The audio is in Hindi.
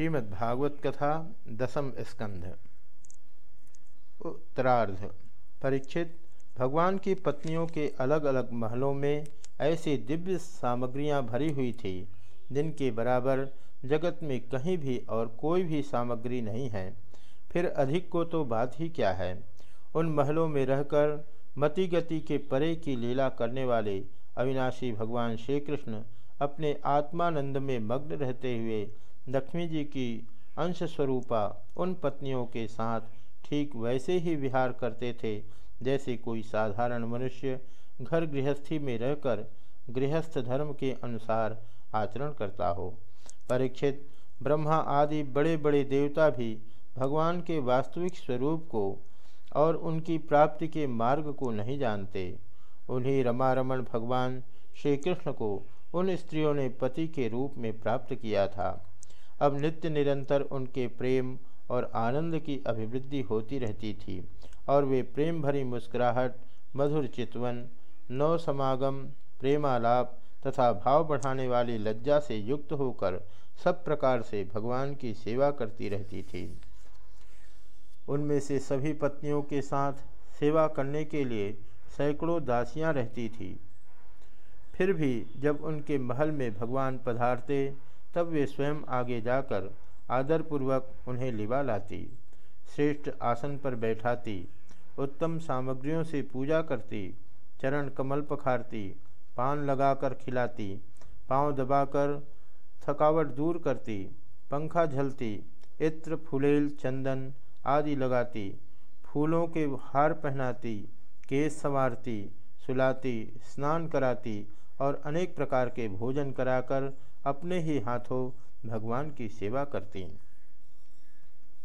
श्रीमद्भागवत कथा दसम स्कंध। उत्तरार्ध। परीक्षित, भगवान की पत्नियों के अलग अलग महलों में ऐसी दिव्य सामग्रियाँ भरी हुई थी, जिनके बराबर जगत में कहीं भी और कोई भी सामग्री नहीं है। फिर अधिक को तो बात ही क्या है? उन महलों में रहकर मति गति के परे की लीला करने वाले अविनाशी भगवान श्री कृष्ण अपने आत्मानंद में मग्न रहते हुए लक्ष्मी जी की अंश स्वरूपा उन पत्नियों के साथ ठीक वैसे ही विहार करते थे, जैसे कोई साधारण मनुष्य घर गृहस्थी में रहकर गृहस्थ धर्म के अनुसार आचरण करता हो। परीक्षित, ब्रह्मा आदि बड़े बड़े देवता भी भगवान के वास्तविक स्वरूप को और उनकी प्राप्ति के मार्ग को नहीं जानते। उन्हीं रमारमण भगवान श्री कृष्ण को उन स्त्रियों ने पति के रूप में प्राप्त किया था। अब नित्य निरंतर उनके प्रेम और आनंद की अभिवृद्धि होती रहती थी, और वे प्रेम भरी मुस्कुराहट, मधुर चितवन नव समागम, प्रेमालाप तथा भाव बढ़ाने वाली लज्जा से युक्त होकर सब प्रकार से भगवान की सेवा करती रहती थी। उनमें से सभी पत्नियों के साथ सेवा करने के लिए सैकड़ों दासियाँ रहती थी। फिर भी जब उनके महल में भगवान पधारते तब वे स्वयं आगे जाकर आदरपूर्वक उन्हें लिवा लाती, श्रेष्ठ आसन पर बैठाती, उत्तम सामग्रियों से पूजा करती, चरण कमल पखारती, पान लगाकर खिलाती, पाँव दबाकर थकावट दूर करती, पंखा झलती, इत्र, फुलेल, चंदन आदि लगाती, फूलों के हार पहनाती, केस संवारती, सुलाती, स्नान कराती और अनेक प्रकार के भोजन कराकर अपने ही हाथों भगवान की सेवा करती।